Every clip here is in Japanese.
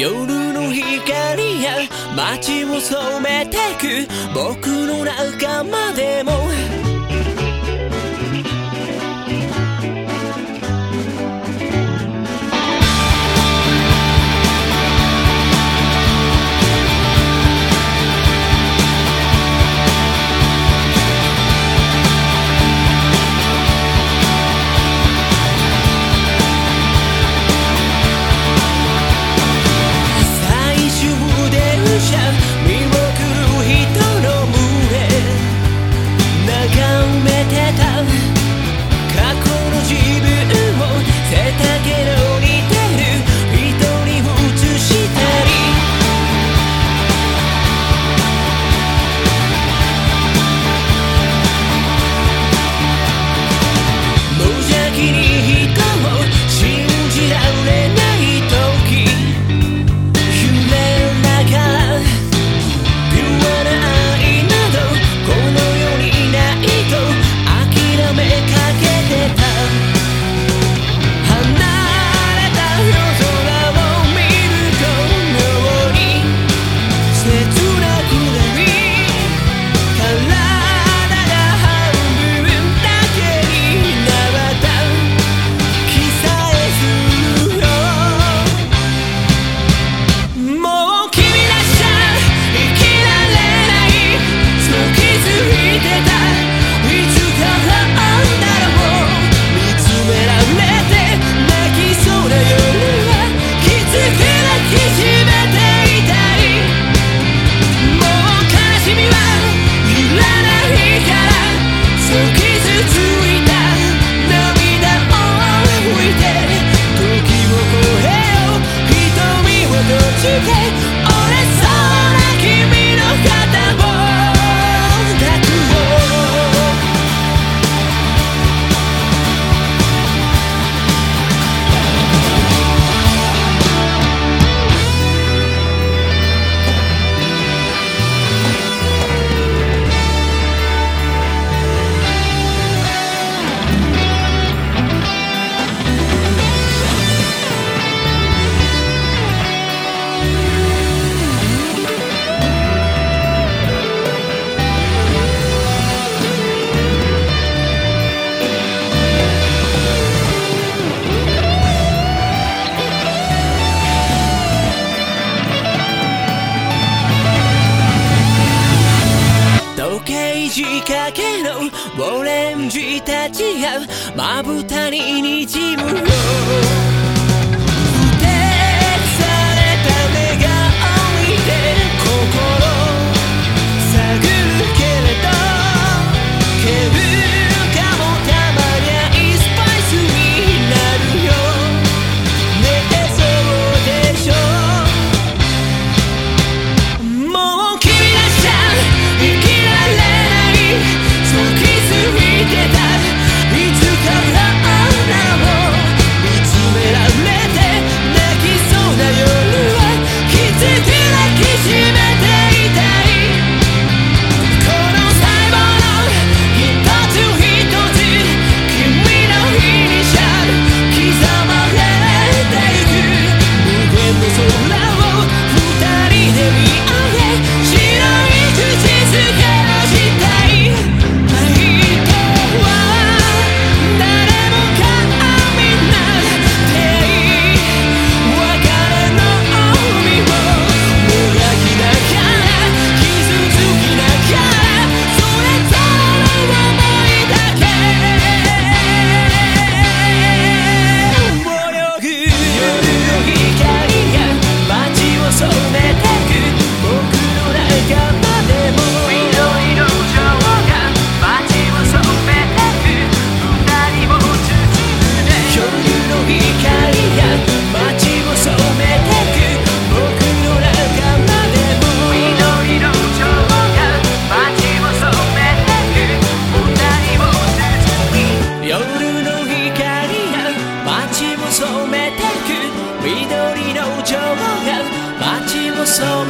夜の光や街を染めてく僕の中までもまぶたににじむよ。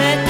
met